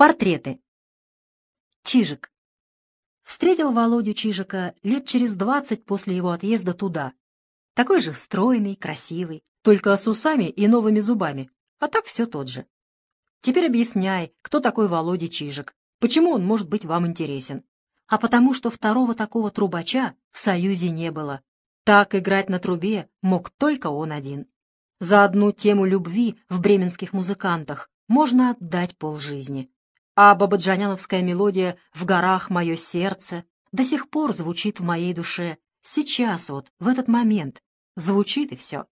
Портреты. Чижик. Встретил Володю Чижика лет через двадцать после его отъезда туда. Такой же стройный, красивый, только с усами и новыми зубами, а так все тот же. Теперь объясняй, кто такой Володя Чижик, почему он может быть вам интересен. А потому что второго такого трубача в Союзе не было. Так играть на трубе мог только он один. За одну тему любви в бременских музыкантах можно отдать полжизни а бабаджаняновская мелодия «В горах мое сердце» до сих пор звучит в моей душе. Сейчас вот, в этот момент, звучит и все.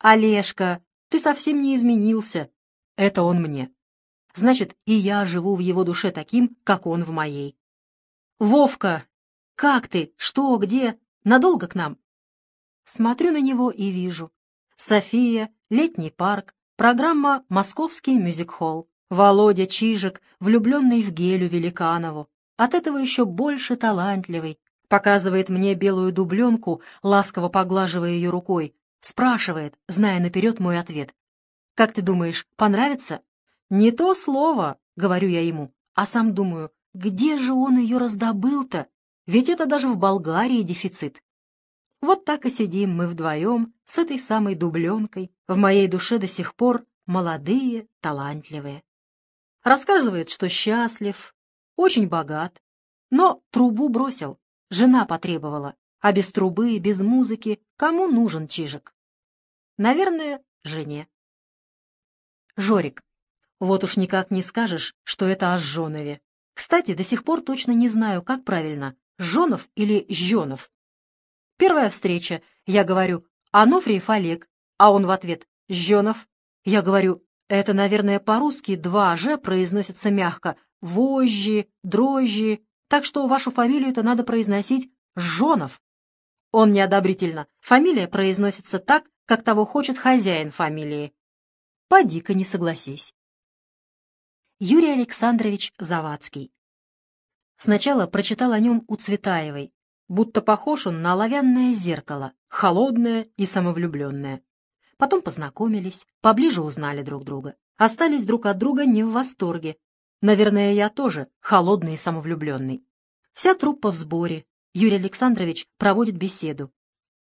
«Олежка, ты совсем не изменился». Это он мне. Значит, и я живу в его душе таким, как он в моей. «Вовка, как ты? Что, где? Надолго к нам?» Смотрю на него и вижу. София, летний парк, программа «Московский мюзик-холл». Володя Чижик, влюбленный в Гелю Великанову, от этого еще больше талантливый, показывает мне белую дубленку, ласково поглаживая ее рукой, спрашивает, зная наперед мой ответ. «Как ты думаешь, понравится?» «Не то слово», — говорю я ему, а сам думаю, где же он ее раздобыл-то? Ведь это даже в Болгарии дефицит. Вот так и сидим мы вдвоем с этой самой дубленкой, в моей душе до сих пор молодые, талантливые. Рассказывает, что счастлив, очень богат, но трубу бросил, жена потребовала, а без трубы, без музыки кому нужен чижик? Наверное, жене. Жорик. Вот уж никак не скажешь, что это о Жонове. Кстати, до сих пор точно не знаю, как правильно, Жонов или Жонов. Первая встреча, я говорю, Ануфриев Олег, а он в ответ, Жонов. Я говорю, это, наверное, по-русски два «ж» произносится мягко. Вожжи, дрожжи. Так что вашу фамилию-то надо произносить Жонов. Он неодобрительно. Фамилия произносится так, как того хочет хозяин фамилии. Поди-ка не согласись. Юрий Александрович Завадский. Сначала прочитал о нем у Цветаевой, будто похож он на оловянное зеркало, холодное и самовлюбленное. Потом познакомились, поближе узнали друг друга. Остались друг от друга не в восторге. Наверное, я тоже холодный и самовлюбленный. Вся труппа в сборе. Юрий Александрович проводит беседу.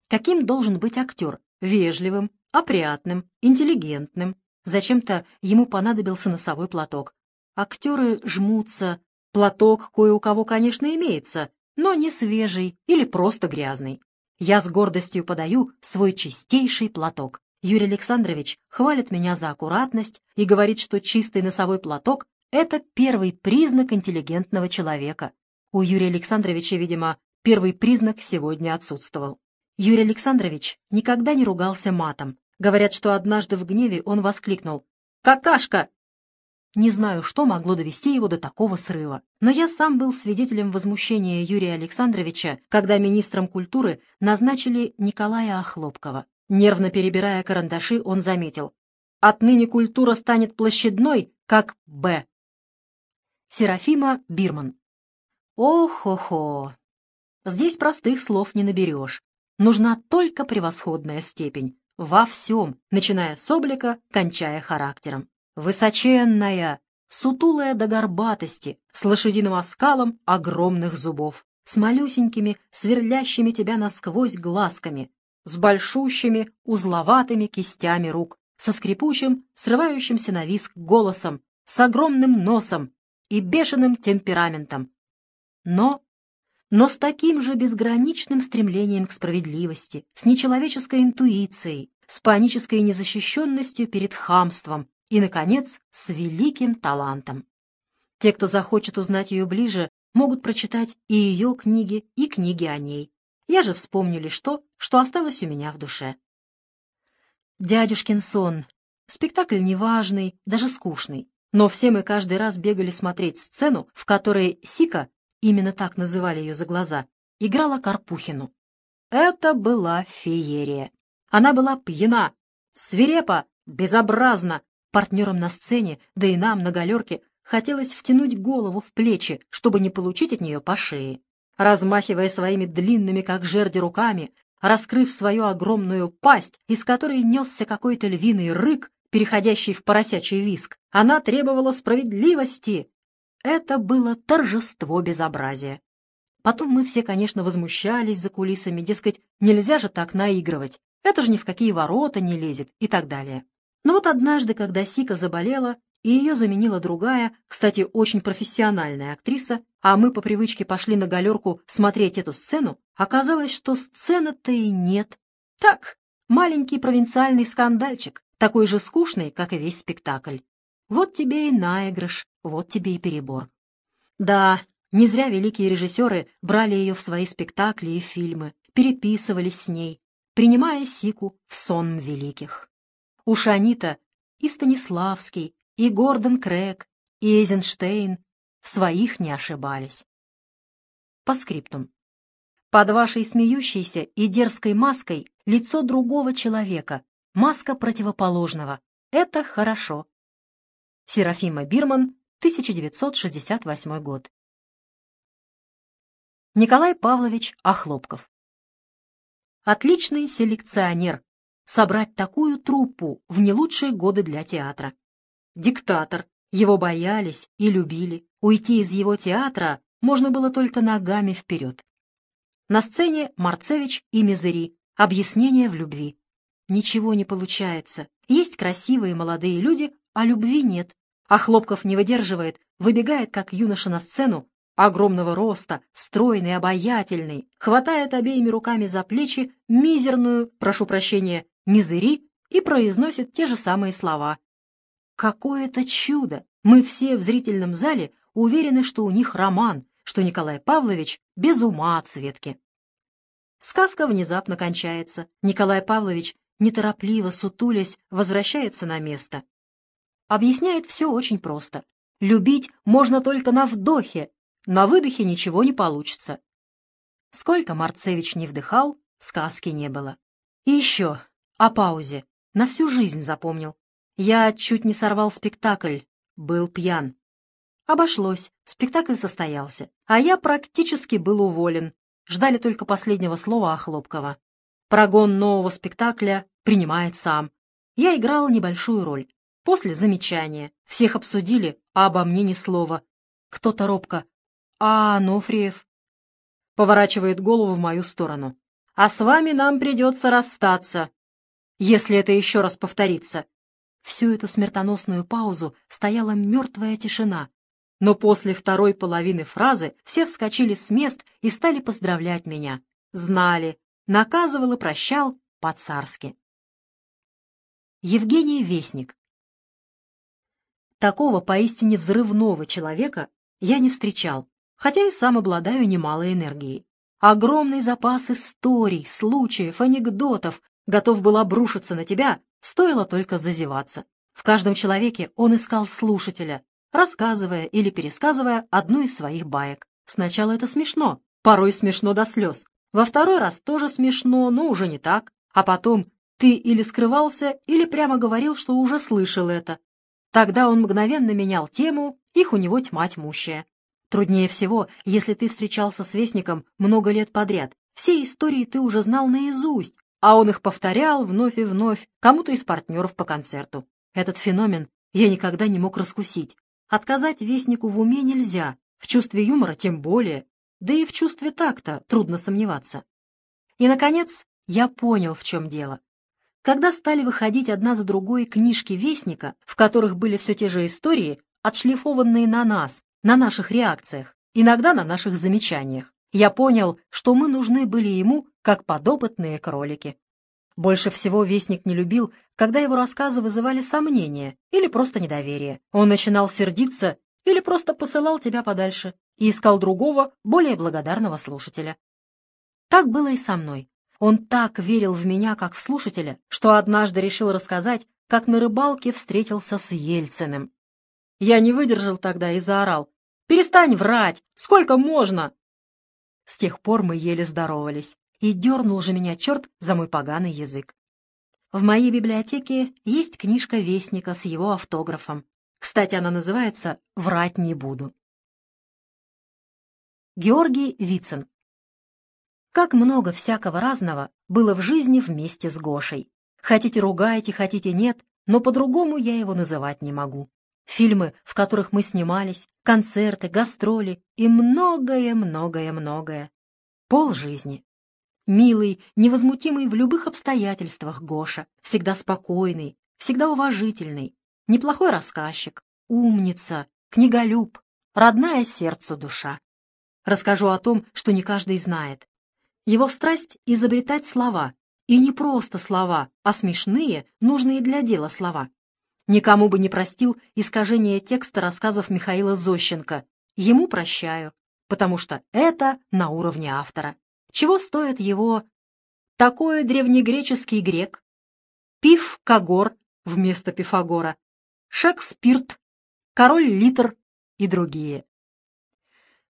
Каким должен быть актер? Вежливым, опрятным, интеллигентным. Зачем-то ему понадобился носовой платок. Актеры жмутся. Платок кое у кого, конечно, имеется, но не свежий или просто грязный. Я с гордостью подаю свой чистейший платок. Юрий Александрович хвалит меня за аккуратность и говорит, что чистый носовой платок — это первый признак интеллигентного человека. У Юрия Александровича, видимо, первый признак сегодня отсутствовал. Юрий Александрович никогда не ругался матом. Говорят, что однажды в гневе он воскликнул «Какашка!». Не знаю, что могло довести его до такого срыва, но я сам был свидетелем возмущения Юрия Александровича, когда министром культуры назначили Николая Охлопкова. Нервно перебирая карандаши, он заметил. Отныне культура станет площадной, как «Б». Серафима Бирман. Ох-хо-хо. Здесь простых слов не наберешь. Нужна только превосходная степень. Во всем, начиная с облика, кончая характером. Высоченная, сутулая до горбатости, с лошадиным оскалом огромных зубов, с малюсенькими, сверлящими тебя насквозь глазками, с большущими, узловатыми кистями рук, со скрипучим, срывающимся на виск голосом, с огромным носом и бешеным темпераментом. Но, но с таким же безграничным стремлением к справедливости, с нечеловеческой интуицией, с панической незащищенностью перед хамством и, наконец, с великим талантом. Те, кто захочет узнать ее ближе, могут прочитать и ее книги, и книги о ней. Я же вспомню лишь то, что осталось у меня в душе. Дядюшкин сон. Спектакль неважный, даже скучный. Но все мы каждый раз бегали смотреть сцену, в которой Сика, именно так называли ее за глаза, играла Карпухину. Это была феерия. Она была пьяна, свирепа, безобразна. Партнерам на сцене, да и нам на галерке, хотелось втянуть голову в плечи, чтобы не получить от нее по шее размахивая своими длинными, как жерди, руками, раскрыв свою огромную пасть, из которой несся какой-то львиный рык, переходящий в поросячий виск. Она требовала справедливости. Это было торжество безобразия. Потом мы все, конечно, возмущались за кулисами, дескать, нельзя же так наигрывать, это же ни в какие ворота не лезет и так далее. Но вот однажды, когда Сика заболела, и ее заменила другая, кстати, очень профессиональная актриса, а мы по привычке пошли на галерку смотреть эту сцену, оказалось, что сцены-то и нет. Так, маленький провинциальный скандальчик, такой же скучный, как и весь спектакль. Вот тебе и наигрыш, вот тебе и перебор. Да, не зря великие режиссеры брали ее в свои спектакли и фильмы, переписывались с ней, принимая Сику в сон великих. У Шанита и Станиславский, и Гордон Крэг, и Эйзенштейн в своих не ошибались. По скриптум. Под вашей смеющейся и дерзкой маской лицо другого человека, маска противоположного. Это хорошо. Серафима Бирман, 1968 год. Николай Павлович Охлопков. Отличный селекционер. Собрать такую труппу в не лучшие годы для театра. Диктатор. Его боялись и любили. Уйти из его театра можно было только ногами вперед. На сцене Марцевич и Мизери. Объяснение в любви. Ничего не получается. Есть красивые молодые люди, а любви нет. А Хлопков не выдерживает, выбегает, как юноша на сцену, огромного роста, стройный, обаятельный, хватает обеими руками за плечи мизерную, прошу прощения, мизери и произносит те же самые слова. Какое-то чудо! Мы все в зрительном зале уверены, что у них роман, что Николай Павлович без ума от Светки. Сказка внезапно кончается. Николай Павлович, неторопливо сутулясь, возвращается на место. Объясняет все очень просто. Любить можно только на вдохе, на выдохе ничего не получится. Сколько Марцевич не вдыхал, сказки не было. И еще о паузе. На всю жизнь запомнил. Я чуть не сорвал спектакль, был пьян. Обошлось, спектакль состоялся, а я практически был уволен. Ждали только последнего слова Охлопкова. Прогон нового спектакля принимает сам. Я играл небольшую роль. После замечания. Всех обсудили, а обо мне ни слова. Кто-то робко. «А, Ануфриев?» Поворачивает голову в мою сторону. «А с вами нам придется расстаться, если это еще раз повторится». Всю эту смертоносную паузу стояла мертвая тишина. Но после второй половины фразы все вскочили с мест и стали поздравлять меня. Знали, наказывал и прощал по-царски. Евгений Вестник Такого поистине взрывного человека я не встречал хотя и сам обладаю немалой энергией. Огромный запас историй, случаев, анекдотов готов был обрушиться на тебя, стоило только зазеваться. В каждом человеке он искал слушателя, рассказывая или пересказывая одну из своих баек. Сначала это смешно, порой смешно до слез. Во второй раз тоже смешно, но уже не так. А потом ты или скрывался, или прямо говорил, что уже слышал это. Тогда он мгновенно менял тему, их у него тьма тьмущая. Труднее всего, если ты встречался с Вестником много лет подряд. Все истории ты уже знал наизусть, а он их повторял вновь и вновь кому-то из партнеров по концерту. Этот феномен я никогда не мог раскусить. Отказать Вестнику в уме нельзя, в чувстве юмора тем более, да и в чувстве такта трудно сомневаться. И, наконец, я понял, в чем дело. Когда стали выходить одна за другой книжки Вестника, в которых были все те же истории, отшлифованные на нас, на наших реакциях, иногда на наших замечаниях. Я понял, что мы нужны были ему, как подопытные кролики. Больше всего Вестник не любил, когда его рассказы вызывали сомнения или просто недоверие. Он начинал сердиться или просто посылал тебя подальше и искал другого, более благодарного слушателя. Так было и со мной. Он так верил в меня, как в слушателя, что однажды решил рассказать, как на рыбалке встретился с Ельциным. Я не выдержал тогда и заорал. «Перестань врать! Сколько можно?» С тех пор мы еле здоровались, и дернул же меня черт за мой поганый язык. В моей библиотеке есть книжка Вестника с его автографом. Кстати, она называется «Врать не буду». Георгий Вицин Как много всякого разного было в жизни вместе с Гошей. Хотите ругайте, хотите нет, но по-другому я его называть не могу. Фильмы, в которых мы снимались, концерты, гастроли и многое-многое-многое. Пол жизни. Милый, невозмутимый в любых обстоятельствах Гоша, всегда спокойный, всегда уважительный, неплохой рассказчик, умница, книголюб, родная сердцу душа. Расскажу о том, что не каждый знает. Его страсть — изобретать слова, и не просто слова, а смешные, нужные для дела слова. Никому бы не простил искажение текста рассказов Михаила Зощенко. Ему прощаю, потому что это на уровне автора. Чего стоит его такой древнегреческий грек, Пиф Кагор вместо Пифагора, Шекспирт, Король Литр и другие.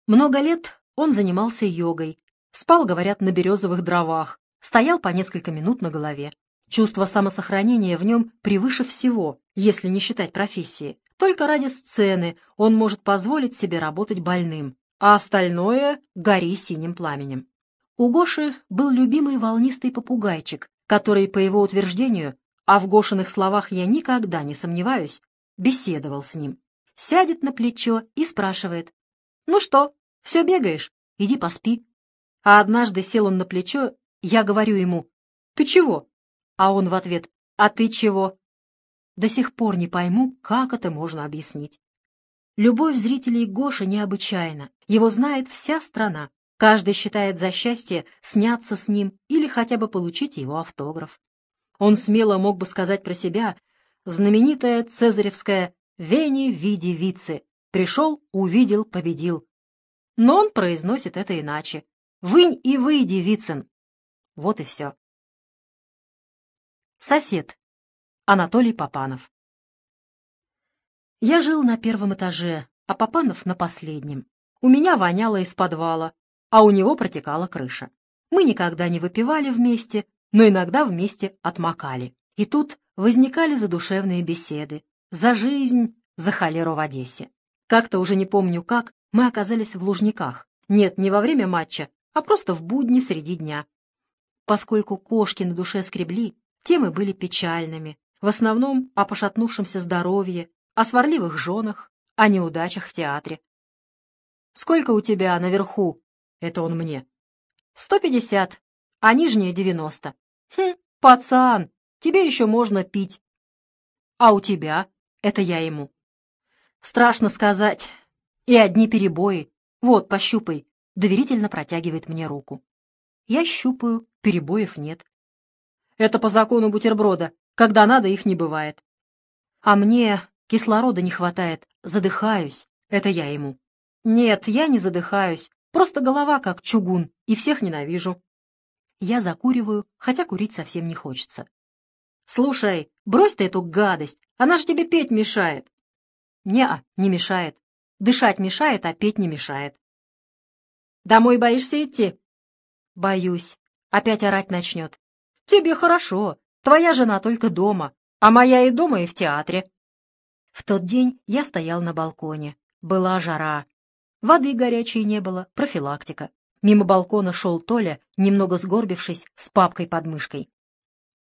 Много лет он занимался йогой, спал, говорят, на березовых дровах, стоял по несколько минут на голове. Чувство самосохранения в нем превыше всего, если не считать профессии. Только ради сцены он может позволить себе работать больным, а остальное — гори синим пламенем. У Гоши был любимый волнистый попугайчик, который, по его утверждению, а в Гошиных словах я никогда не сомневаюсь, беседовал с ним. Сядет на плечо и спрашивает. «Ну что, все бегаешь? Иди поспи». А однажды сел он на плечо, я говорю ему «Ты чего?» А он в ответ «А ты чего?» До сих пор не пойму, как это можно объяснить. Любовь зрителей Гоши необычайна. Его знает вся страна. Каждый считает за счастье сняться с ним или хотя бы получить его автограф. Он смело мог бы сказать про себя знаменитое цезаревское «Вени види вице» «Пришел, увидел, победил». Но он произносит это иначе. «Вынь и выйди, Вицин». Вот и все. Сосед. Анатолий Попанов. Я жил на первом этаже, а Попанов на последнем. У меня воняло из подвала, а у него протекала крыша. Мы никогда не выпивали вместе, но иногда вместе отмокали. И тут возникали задушевные беседы. За жизнь, за холеру в Одессе. Как-то уже не помню как, мы оказались в Лужниках. Нет, не во время матча, а просто в будни среди дня. Поскольку кошки на душе скребли, Темы были печальными, в основном о пошатнувшемся здоровье, о сварливых женах, о неудачах в театре. «Сколько у тебя наверху?» — это он мне. «Сто пятьдесят, а нижние девяносто». «Хм, пацан, тебе еще можно пить». «А у тебя?» — это я ему. «Страшно сказать. И одни перебои. Вот, пощупай». Доверительно протягивает мне руку. Я щупаю, перебоев нет. Это по закону бутерброда. Когда надо, их не бывает. А мне кислорода не хватает. Задыхаюсь. Это я ему. Нет, я не задыхаюсь. Просто голова как чугун, и всех ненавижу. Я закуриваю, хотя курить совсем не хочется. «Слушай, брось ты эту гадость, она же тебе петь мешает». «Не-а, не мешает. Дышать мешает, а петь не мешает». «Домой боишься идти?» «Боюсь. Опять орать начнет. Тебе хорошо, твоя жена только дома, а моя и дома, и в театре. В тот день я стоял на балконе. Была жара. Воды горячей не было, профилактика. Мимо балкона шел Толя, немного сгорбившись, с папкой под мышкой.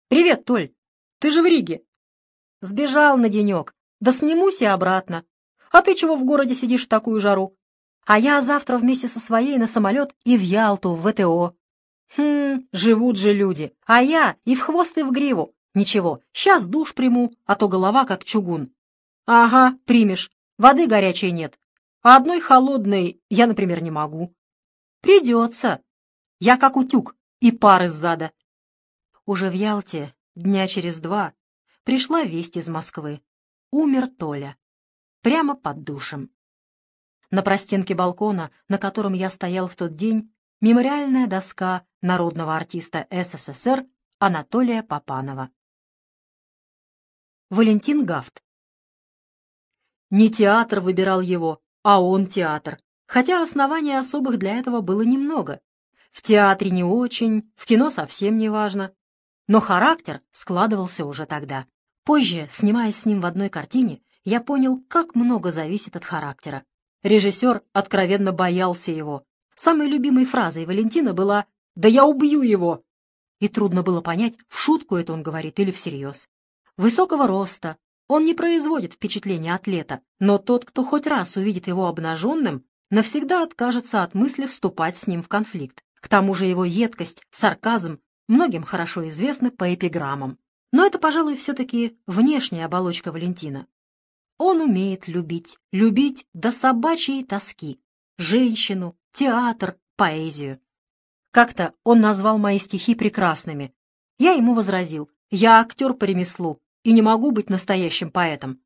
«Привет, Толь! Ты же в Риге!» «Сбежал на денек. Да снимусь и обратно. А ты чего в городе сидишь в такую жару? А я завтра вместе со своей на самолет и в Ялту, в ВТО. Хм, живут же люди. А я и в хвост, и в гриву. Ничего, сейчас душ приму, а то голова как чугун. Ага, примешь. Воды горячей нет. А одной холодной я, например, не могу. Придется. Я как утюг, и пар из зада. Уже в Ялте, дня через два, пришла весть из Москвы. Умер Толя. Прямо под душем. На простенке балкона, на котором я стоял в тот день, Мемориальная доска народного артиста СССР Анатолия Попанова. Валентин Гафт. Не театр выбирал его, а он театр, хотя оснований особых для этого было немного. В театре не очень, в кино совсем не важно. Но характер складывался уже тогда. Позже, снимаясь с ним в одной картине, я понял, как много зависит от характера. Режиссер откровенно боялся его, Самой любимой фразой Валентина была «Да я убью его!» И трудно было понять, в шутку это он говорит или всерьез. высокого роста. Он не производит впечатления атлета, но тот, кто хоть раз увидит его обнаженным, навсегда откажется от мысли вступать с ним в конфликт. К тому же его едкость, сарказм многим хорошо известны по эпиграммам. Но это, пожалуй, все-таки внешняя оболочка Валентина. Он умеет любить, любить до собачьей тоски. Женщину, театр, поэзию. Как-то он назвал мои стихи прекрасными. Я ему возразил, я актер по ремеслу и не могу быть настоящим поэтом.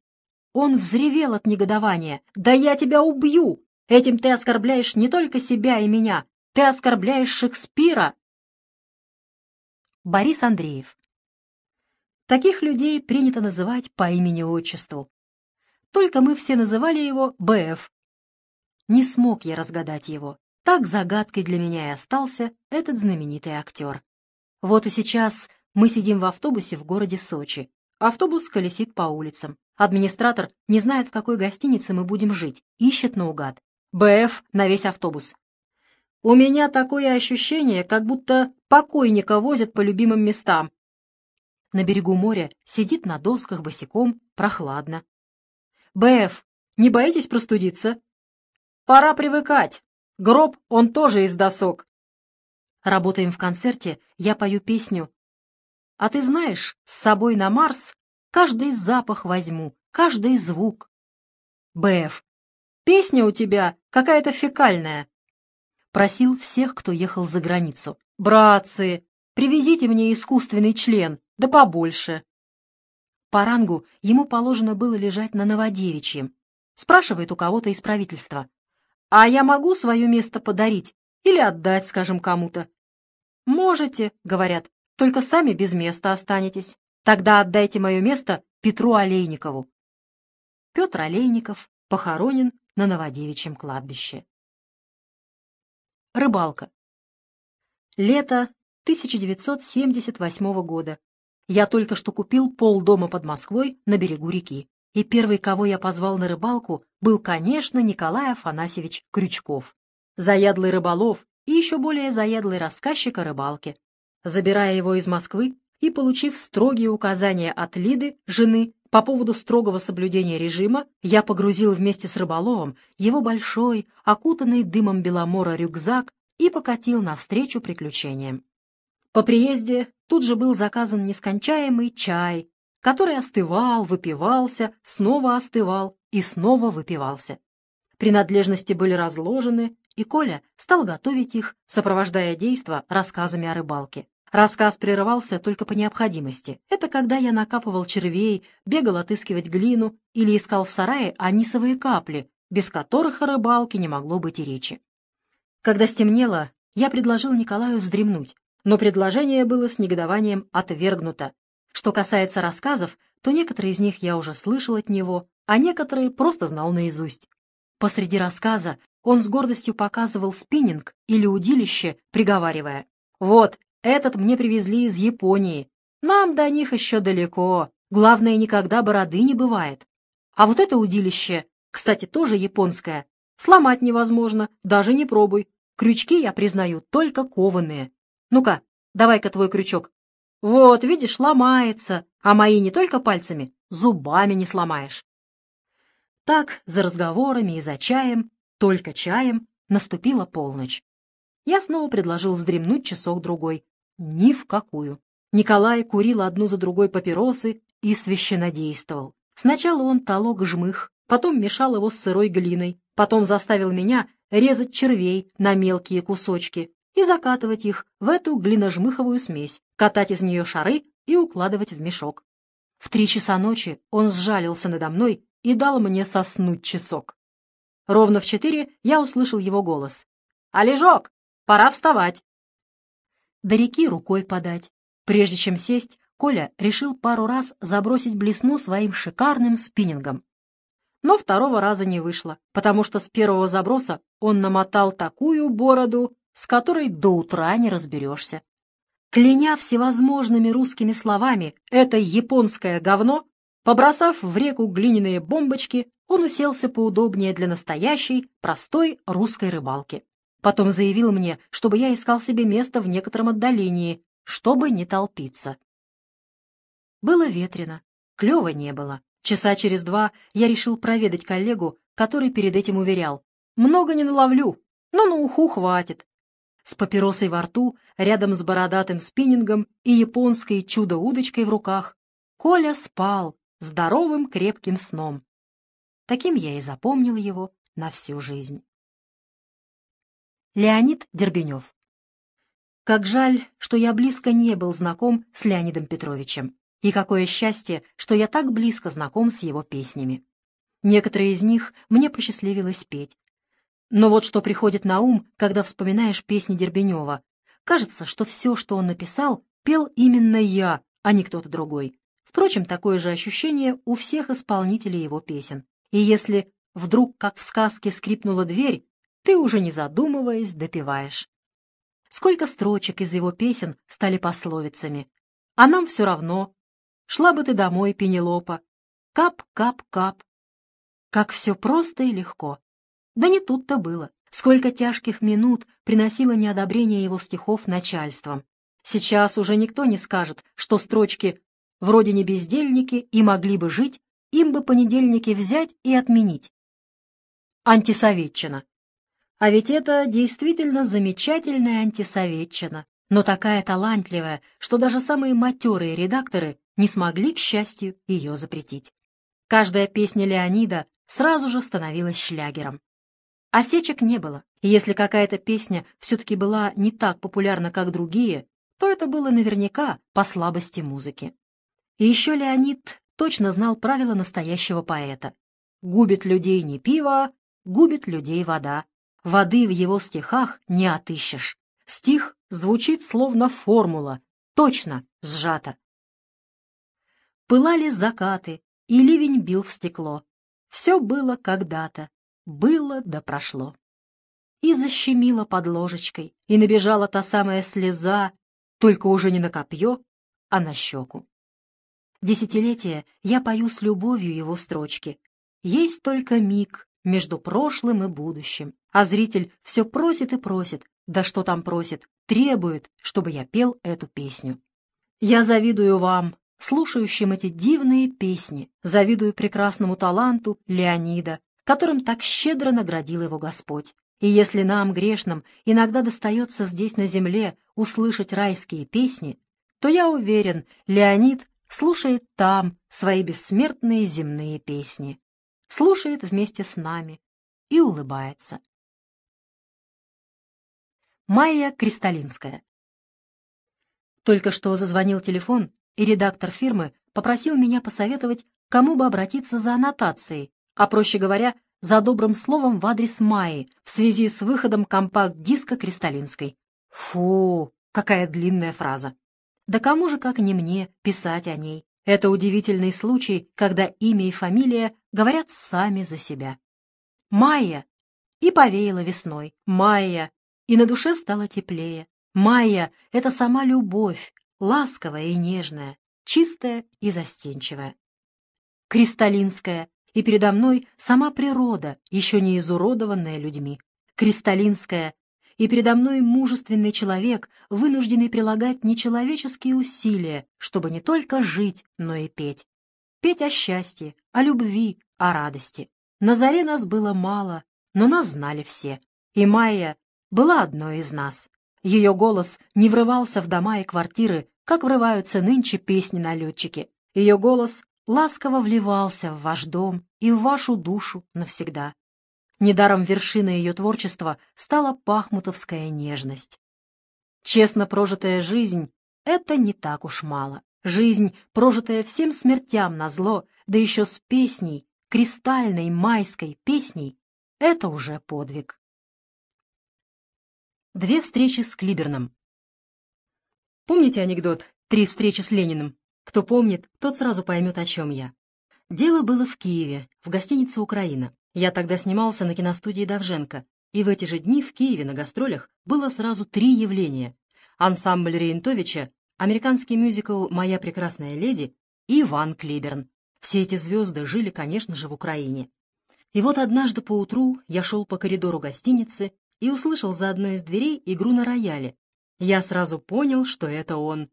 Он взревел от негодования. «Да я тебя убью! Этим ты оскорбляешь не только себя и меня, ты оскорбляешь Шекспира!» Борис Андреев Таких людей принято называть по имени-отчеству. Только мы все называли его Б.Ф. Не смог я разгадать его. Так загадкой для меня и остался этот знаменитый актер. Вот и сейчас мы сидим в автобусе в городе Сочи. Автобус колесит по улицам. Администратор не знает, в какой гостинице мы будем жить, ищет наугад. БФ на весь автобус. У меня такое ощущение, как будто покойника возят по любимым местам, на берегу моря сидит на досках босиком, прохладно. «БФ, не боитесь простудиться?» «Пора привыкать. Гроб, он тоже из досок». Работаем в концерте, я пою песню. «А ты знаешь, с собой на Марс каждый запах возьму, каждый звук». «БФ, песня у тебя какая-то фекальная». Просил всех, кто ехал за границу. «Братцы, привезите мне искусственный член, да побольше. По рангу ему положено было лежать на Новодевичьем. Спрашивает у кого-то из правительства. «А я могу свое место подарить или отдать, скажем, кому-то?» «Можете», — говорят, — «только сами без места останетесь. Тогда отдайте мое место Петру Олейникову». Петр Олейников похоронен на Новодевичьем кладбище. Рыбалка. Лето 1978 года. Я только что купил полдома под Москвой на берегу реки. И первый, кого я позвал на рыбалку, был, конечно, Николай Афанасьевич Крючков. Заядлый рыболов и еще более заядлый рассказчик о рыбалке. Забирая его из Москвы и получив строгие указания от Лиды, жены, по поводу строгого соблюдения режима, я погрузил вместе с рыболовом его большой, окутанный дымом беломора рюкзак и покатил навстречу приключениям. По приезде тут же был заказан нескончаемый чай, который остывал, выпивался, снова остывал и снова выпивался. Принадлежности были разложены, и Коля стал готовить их, сопровождая действо рассказами о рыбалке. Рассказ прерывался только по необходимости. Это когда я накапывал червей, бегал отыскивать глину или искал в сарае анисовые капли, без которых о рыбалке не могло быть и речи. Когда стемнело, я предложил Николаю вздремнуть, но предложение было с негодованием отвергнуто. Что касается рассказов, то некоторые из них я уже слышал от него, а некоторые просто знал наизусть. Посреди рассказа он с гордостью показывал спиннинг или удилище, приговаривая, «Вот, этот мне привезли из Японии. Нам до них еще далеко. Главное, никогда бороды не бывает. А вот это удилище, кстати, тоже японское, сломать невозможно, даже не пробуй. Крючки, я признаю, только кованые. Ну-ка, давай-ка твой крючок. Вот, видишь, ломается, а мои не только пальцами, зубами не сломаешь. Так, за разговорами и за чаем, только чаем, наступила полночь. Я снова предложил вздремнуть часок-другой. Ни в какую. Николай курил одну за другой папиросы и священодействовал. Сначала он толок жмых, потом мешал его с сырой глиной, потом заставил меня резать червей на мелкие кусочки, и закатывать их в эту глиножмыховую смесь, катать из нее шары и укладывать в мешок. В три часа ночи он сжалился надо мной и дал мне соснуть часок. Ровно в четыре я услышал его голос. «Олежок, пора вставать!» До реки рукой подать. Прежде чем сесть, Коля решил пару раз забросить блесну своим шикарным спиннингом. Но второго раза не вышло, потому что с первого заброса он намотал такую бороду, с которой до утра не разберешься. Кляня всевозможными русскими словами это японское говно, побросав в реку глиняные бомбочки, он уселся поудобнее для настоящей, простой русской рыбалки. Потом заявил мне, чтобы я искал себе место в некотором отдалении, чтобы не толпиться. Было ветрено. Клёва не было. Часа через два я решил проведать коллегу, который перед этим уверял. «Много не наловлю, но на уху хватит». С папиросой во рту, рядом с бородатым спиннингом и японской чудо-удочкой в руках, Коля спал здоровым крепким сном. Таким я и запомнил его на всю жизнь. Леонид Дербенев Как жаль, что я близко не был знаком с Леонидом Петровичем. И какое счастье, что я так близко знаком с его песнями. Некоторые из них мне посчастливилось петь. Но вот что приходит на ум, когда вспоминаешь песни Дербенева. Кажется, что все, что он написал, пел именно я, а не кто-то другой. Впрочем, такое же ощущение у всех исполнителей его песен. И если вдруг, как в сказке, скрипнула дверь, ты уже не задумываясь допиваешь. Сколько строчек из его песен стали пословицами. А нам все равно, Шла бы ты домой, Пенелопа. Кап-кап-кап. Как все просто и легко. Да не тут-то было. Сколько тяжких минут приносило неодобрение его стихов начальством. Сейчас уже никто не скажет, что строчки «вроде не бездельники» и могли бы жить, им бы понедельники взять и отменить. Антисоветчина. А ведь это действительно замечательная антисоветчина, но такая талантливая, что даже самые матерые редакторы не смогли, к счастью, ее запретить. Каждая песня Леонида сразу же становилась шлягером. Осечек не было, и если какая-то песня все-таки была не так популярна, как другие, то это было наверняка по слабости музыки. И еще Леонид точно знал правила настоящего поэта. «Губит людей не пиво, губит людей вода. Воды в его стихах не отыщешь. Стих звучит словно формула, точно сжато. Пылали закаты, и ливень бил в стекло. Все было когда-то, было да прошло. И защемило под ложечкой, и набежала та самая слеза, только уже не на копье, а на щеку. Десятилетия я пою с любовью его строчки. Есть только миг между прошлым и будущим, а зритель все просит и просит, да что там просит, требует, чтобы я пел эту песню. Я завидую вам, слушающим эти дивные песни, завидую прекрасному таланту Леонида, которым так щедро наградил его Господь. И если нам, грешным, иногда достается здесь на земле услышать райские песни, то я уверен, Леонид слушает там свои бессмертные земные песни, слушает вместе с нами и улыбается. Майя Кристалинская Только что зазвонил телефон, и редактор фирмы попросил меня посоветовать, кому бы обратиться за аннотацией, а, проще говоря, за добрым словом в адрес Майи в связи с выходом компакт-диска Кристалинской. Фу, какая длинная фраза. Да кому же, как не мне, писать о ней? Это удивительный случай, когда имя и фамилия говорят сами за себя. Майя. И повеяло весной. Майя. И на душе стало теплее. Майя — это сама любовь, ласковая и нежная, чистая и застенчивая. Кристаллинская, и передо мной сама природа, еще не изуродованная людьми. Кристаллинская, и передо мной мужественный человек, вынужденный прилагать нечеловеческие усилия, чтобы не только жить, но и петь. Петь о счастье, о любви, о радости. На заре нас было мало, но нас знали все. И Майя была одной из нас. Ее голос не врывался в дома и квартиры, как врываются нынче песни-налетчики. Ее голос ласково вливался в ваш дом и в вашу душу навсегда. Недаром вершиной ее творчества стала пахмутовская нежность. Честно прожитая жизнь — это не так уж мало. Жизнь, прожитая всем смертям на зло, да еще с песней, кристальной майской песней, это уже подвиг. Две встречи с Клиберном. Помните анекдот «Три встречи с Лениным»? Кто помнит, тот сразу поймет, о чем я. Дело было в Киеве, в гостинице «Украина». Я тогда снимался на киностудии Давженко, и в эти же дни в Киеве на гастролях было сразу три явления. Ансамбль Рейнтовича, американский мюзикл «Моя прекрасная леди» и Иван Клиберн. Все эти звезды жили, конечно же, в Украине. И вот однажды поутру я шел по коридору гостиницы и услышал за одной из дверей игру на рояле. Я сразу понял, что это он.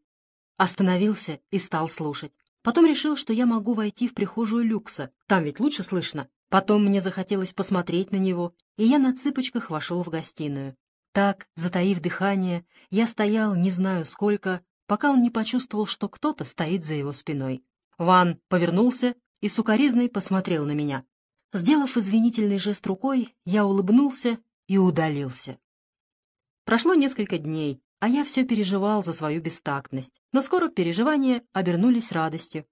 Остановился и стал слушать. Потом решил, что я могу войти в прихожую люкса, там ведь лучше слышно. Потом мне захотелось посмотреть на него, и я на цыпочках вошел в гостиную. Так, затаив дыхание, я стоял не знаю сколько, пока он не почувствовал, что кто-то стоит за его спиной. Ван повернулся и сукоризной посмотрел на меня. Сделав извинительный жест рукой, я улыбнулся и удалился. Прошло несколько дней, а я все переживал за свою бестактность, но скоро переживания обернулись радостью.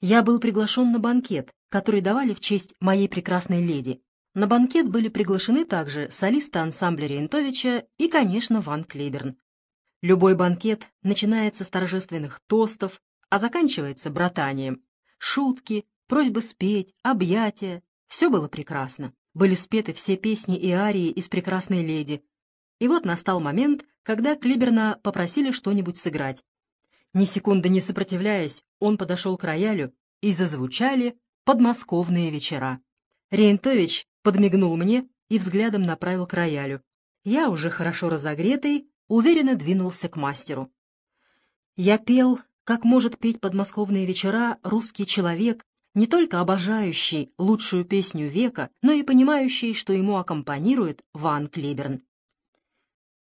Я был приглашен на банкет, который давали в честь моей прекрасной леди. На банкет были приглашены также солисты ансамбля Рентовича и, конечно, Ван Клеберн. Любой банкет начинается с торжественных тостов, а заканчивается братанием. Шутки, просьбы спеть, объятия — все было прекрасно. Были спеты все песни и арии из «Прекрасной леди». И вот настал момент, когда Клиберна попросили что-нибудь сыграть. Ни секунды не сопротивляясь, он подошел к роялю, и зазвучали подмосковные вечера. Рейнтович подмигнул мне и взглядом направил к роялю. Я, уже хорошо разогретый, уверенно двинулся к мастеру. Я пел, как может петь подмосковные вечера русский человек, не только обожающий лучшую песню века, но и понимающий, что ему аккомпанирует Ван Клеберн.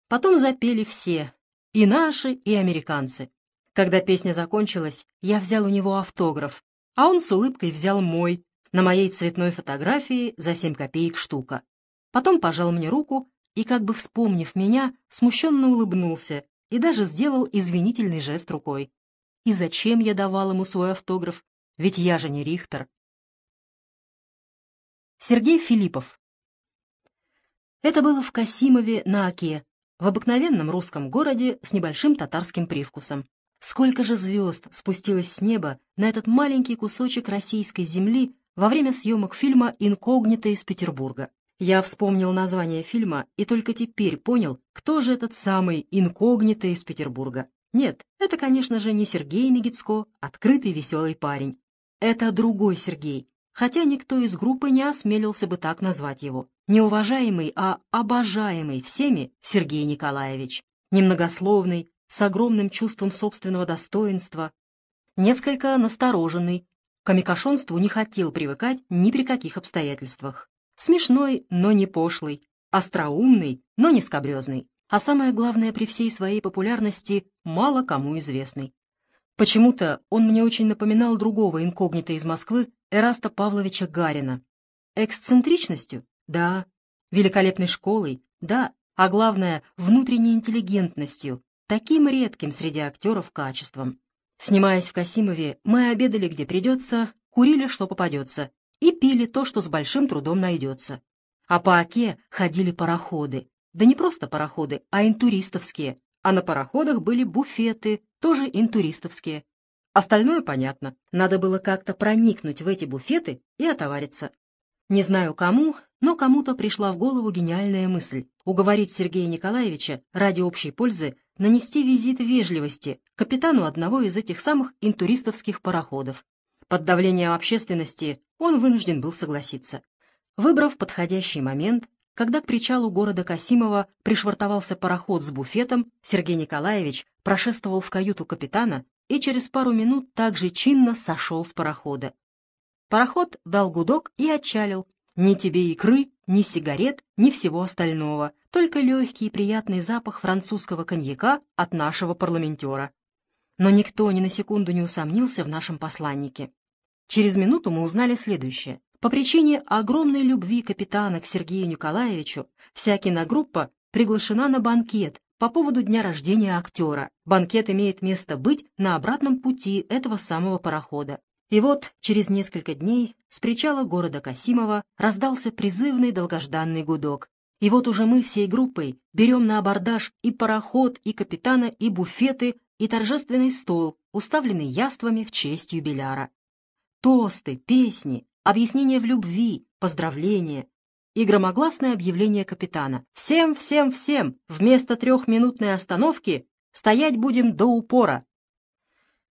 Потом запели все, и наши, и американцы. Когда песня закончилась, я взял у него автограф, а он с улыбкой взял мой, на моей цветной фотографии за семь копеек штука. Потом пожал мне руку и, как бы вспомнив меня, смущенно улыбнулся и даже сделал извинительный жест рукой. И зачем я давал ему свой автограф? Ведь я же не Рихтер. Сергей Филиппов. Это было в Касимове на Оке, в обыкновенном русском городе с небольшим татарским привкусом. Сколько же звезд спустилось с неба на этот маленький кусочек российской земли во время съемок фильма «Инкогнито» из Петербурга. Я вспомнил название фильма и только теперь понял, кто же этот самый инкогнито из Петербурга. Нет, это, конечно же, не Сергей Мегицко, открытый веселый парень. Это другой Сергей, хотя никто из группы не осмелился бы так назвать его. Не уважаемый, а обожаемый всеми Сергей Николаевич. Немногословный, с огромным чувством собственного достоинства, несколько настороженный, к амикошонству не хотел привыкать ни при каких обстоятельствах. Смешной, но не пошлый, остроумный, но не скобрезный, а самое главное, при всей своей популярности, мало кому известный. Почему-то он мне очень напоминал другого инкогнита из Москвы, Эраста Павловича Гарина. Эксцентричностью? Да. Великолепной школой? Да. А главное, внутренней интеллигентностью, таким редким среди актеров качеством. Снимаясь в Касимове, мы обедали где придется, курили что попадется и пили то, что с большим трудом найдется. А по оке ходили пароходы. Да не просто пароходы, а интуристовские. А на пароходах были буфеты, тоже интуристовские. Остальное понятно. Надо было как-то проникнуть в эти буфеты и отовариться. Не знаю кому, но кому-то пришла в голову гениальная мысль уговорить Сергея Николаевича ради общей пользы нанести визит вежливости капитану одного из этих самых интуристовских пароходов. Под давлением общественности он вынужден был согласиться. Выбрав подходящий момент, когда к причалу города Касимова пришвартовался пароход с буфетом, Сергей Николаевич прошествовал в каюту капитана и через пару минут также чинно сошел с парохода. Пароход дал гудок и отчалил. Ни тебе икры, ни сигарет, ни всего остального, только легкий и приятный запах французского коньяка от нашего парламентера. Но никто ни на секунду не усомнился в нашем посланнике. Через минуту мы узнали следующее. По причине огромной любви капитана к Сергею Николаевичу вся киногруппа приглашена на банкет по поводу дня рождения актера. Банкет имеет место быть на обратном пути этого самого парохода. И вот через несколько дней с причала города Касимова раздался призывный долгожданный гудок. И вот уже мы всей группой берем на абордаж и пароход, и капитана, и буфеты, и торжественный стол, уставленный яствами в честь юбиляра. Тосты, песни, объяснения в любви, поздравления и громогласное объявление капитана. Всем, всем, всем, вместо трехминутной остановки стоять будем до упора.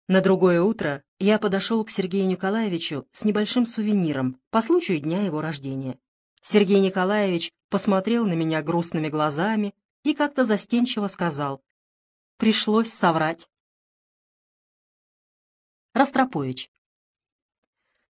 На другое утро я подошел к Сергею Николаевичу с небольшим сувениром по случаю дня его рождения. Сергей Николаевич посмотрел на меня грустными глазами и как-то застенчиво сказал. Пришлось соврать. Ростропович.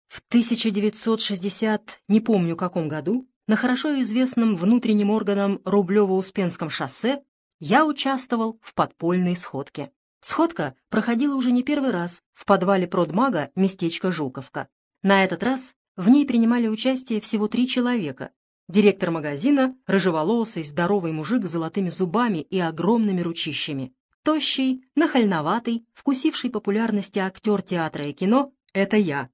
В 1960, не помню каком году, на хорошо известном внутренним органам Рублево-Успенском шоссе я участвовал в подпольной сходке. Сходка проходила уже не первый раз в подвале продмага местечка Жуковка. На этот раз в ней принимали участие всего три человека. Директор магазина, рыжеволосый, здоровый мужик с золотыми зубами и огромными ручищами. Тощий, нахальноватый, вкусивший популярности актер театра и кино — это я.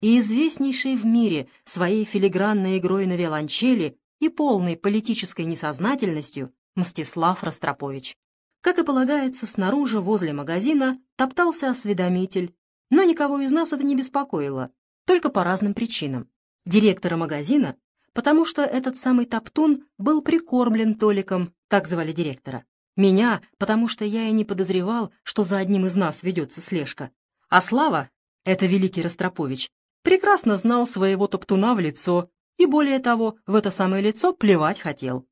И известнейший в мире своей филигранной игрой на виолончели и полной политической несознательностью Мстислав Ростропович. Как и полагается, снаружи, возле магазина, топтался осведомитель, но никого из нас это не беспокоило, только по разным причинам. Директора магазина, потому что этот самый топтун был прикормлен Толиком, так звали директора. Меня, потому что я и не подозревал, что за одним из нас ведется слежка. А Слава, это великий Ростропович, прекрасно знал своего топтуна в лицо и, более того, в это самое лицо плевать хотел.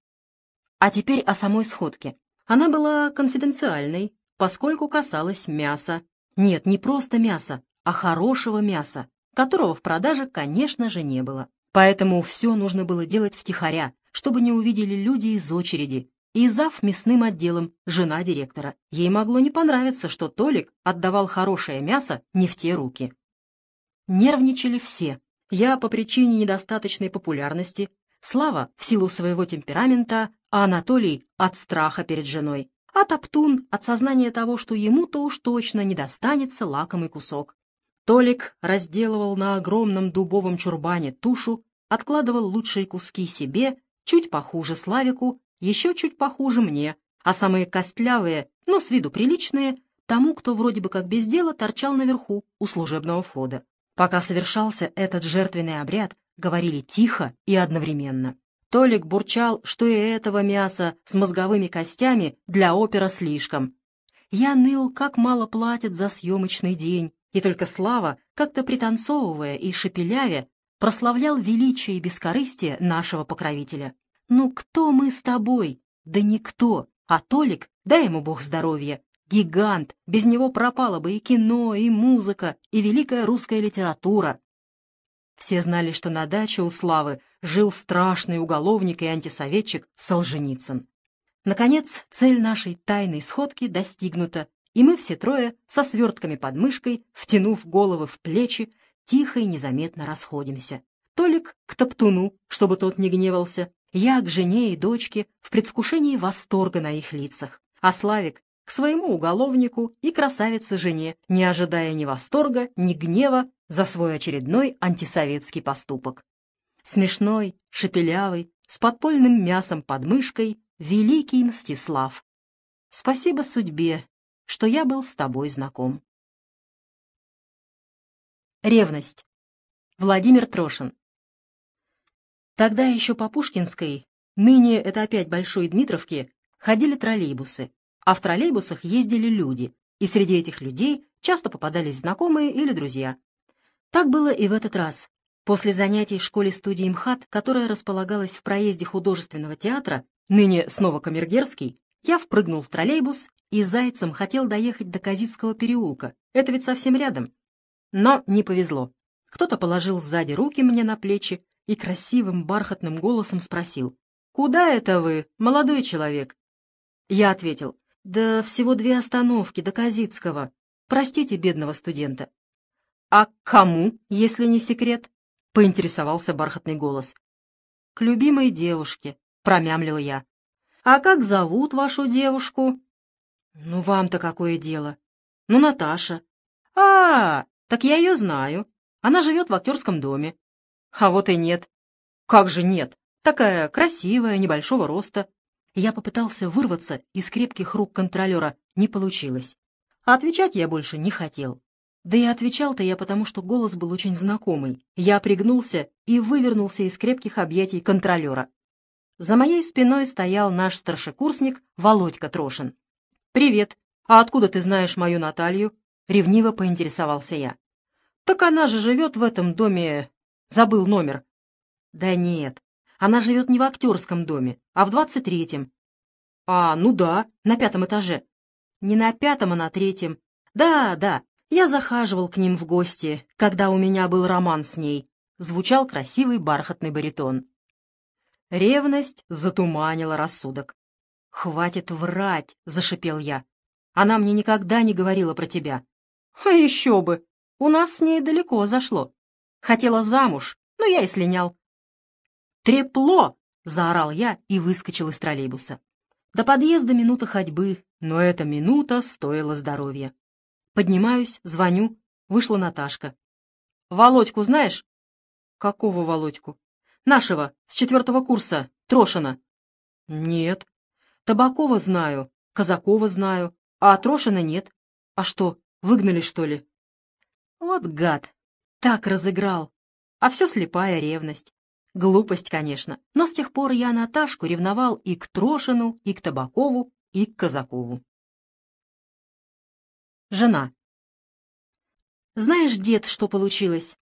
А теперь о самой сходке. Она была конфиденциальной, поскольку касалась мяса. Нет, не просто мяса, а хорошего мяса, которого в продаже, конечно же, не было. Поэтому все нужно было делать втихаря, чтобы не увидели люди из очереди. И зав мясным отделом, жена директора. Ей могло не понравиться, что Толик отдавал хорошее мясо не в те руки. Нервничали все. Я по причине недостаточной популярности, Слава в силу своего темперамента, а Анатолий от страха перед женой, а Топтун от сознания того, что ему-то уж точно не достанется лакомый кусок. Толик разделывал на огромном дубовом чурбане тушу, откладывал лучшие куски себе, чуть похуже Славику, еще чуть похуже мне, а самые костлявые, но с виду приличные, тому, кто вроде бы как без дела торчал наверху у служебного входа. Пока совершался этот жертвенный обряд, говорили тихо и одновременно. Толик бурчал, что и этого мяса с мозговыми костями для опера слишком. Я ныл, как мало платят за съемочный день, и только Слава, как-то пританцовывая и шепелявя, прославлял величие и бескорыстие нашего покровителя. «Ну кто мы с тобой?» «Да никто, а Толик, дай ему бог здоровья, гигант, без него пропало бы и кино, и музыка, и великая русская литература, все знали, что на даче у Славы жил страшный уголовник и антисоветчик Солженицын. Наконец, цель нашей тайной сходки достигнута, и мы все трое со свертками под мышкой, втянув головы в плечи, тихо и незаметно расходимся. Толик к Топтуну, чтобы тот не гневался, я к жене и дочке в предвкушении восторга на их лицах, а Славик к своему уголовнику и красавице-жене, не ожидая ни восторга, ни гнева за свой очередной антисоветский поступок. Смешной, шепелявый, с подпольным мясом под мышкой, великий Мстислав. Спасибо судьбе, что я был с тобой знаком. Ревность. Владимир Трошин. Тогда еще по Пушкинской, ныне это опять Большой Дмитровке, ходили троллейбусы а в троллейбусах ездили люди, и среди этих людей часто попадались знакомые или друзья. Так было и в этот раз. После занятий в школе-студии МХАТ, которая располагалась в проезде художественного театра, ныне снова Камергерский, я впрыгнул в троллейбус и зайцем хотел доехать до Казицкого переулка. Это ведь совсем рядом. Но не повезло. Кто-то положил сзади руки мне на плечи и красивым бархатным голосом спросил. «Куда это вы, молодой человек?» Я ответил. Да всего две остановки до Казицкого. Простите бедного студента. А к кому, если не секрет? Поинтересовался бархатный голос. К любимой девушке, промямлил я. А как зовут вашу девушку? Ну, вам-то какое дело? Ну, Наташа. А, так я ее знаю. Она живет в актерском доме. А вот и нет. Как же нет? Такая красивая, небольшого роста. Я попытался вырваться из крепких рук контролера, не получилось. А отвечать я больше не хотел. Да и отвечал-то я потому, что голос был очень знакомый. Я пригнулся и вывернулся из крепких объятий контролера. За моей спиной стоял наш старшекурсник Володька Трошин. «Привет. А откуда ты знаешь мою Наталью?» — ревниво поинтересовался я. «Так она же живет в этом доме... Забыл номер». «Да нет, она живет не в актерском доме, а в двадцать третьем. А, ну да, на пятом этаже. Не на пятом, а на третьем. Да, да, Я захаживал к ним в гости, когда у меня был роман с ней. Звучал красивый бархатный баритон. Ревность затуманила рассудок. «Хватит врать!» — зашипел я. «Она мне никогда не говорила про тебя». «А еще бы! У нас с ней далеко зашло. Хотела замуж, но я и слинял». «Трепло!» — заорал я и выскочил из троллейбуса. До подъезда минута ходьбы, но эта минута стоила здоровья. Поднимаюсь, звоню, вышла Наташка. «Володьку знаешь?» «Какого Володьку?» «Нашего, с четвертого курса, Трошина». «Нет». «Табакова знаю, Казакова знаю, а Трошина нет. А что, выгнали, что ли?» «Вот гад! Так разыграл! А все слепая ревность. Глупость, конечно, но с тех пор я Наташку ревновал и к Трошину, и к Табакову, и к Казакову. Жена. Знаешь, дед, что получилось?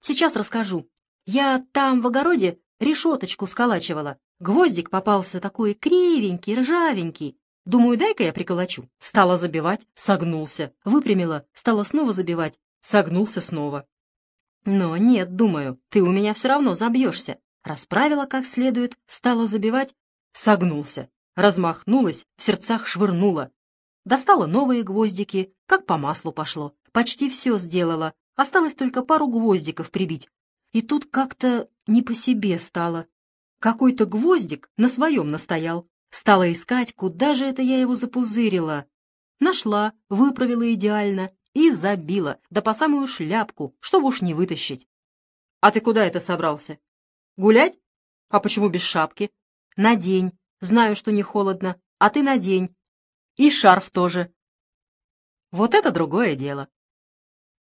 Сейчас расскажу. Я там в огороде решеточку сколачивала. Гвоздик попался такой кривенький, ржавенький. Думаю, дай-ка я приколочу. Стала забивать, согнулся. Выпрямила, стала снова забивать, согнулся снова. Но нет, думаю, ты у меня все равно забьешься. Расправила как следует, стала забивать, согнулся. Размахнулась, в сердцах швырнула. Достала новые гвоздики, как по маслу пошло. Почти все сделала, осталось только пару гвоздиков прибить. И тут как-то не по себе стало. Какой-то гвоздик на своем настоял. Стала искать, куда же это я его запузырила. Нашла, выправила идеально и забила, да по самую шляпку, чтобы уж не вытащить. А ты куда это собрался? Гулять? А почему без шапки? Надень. Знаю, что не холодно, а ты надень. И шарф тоже. Вот это другое дело.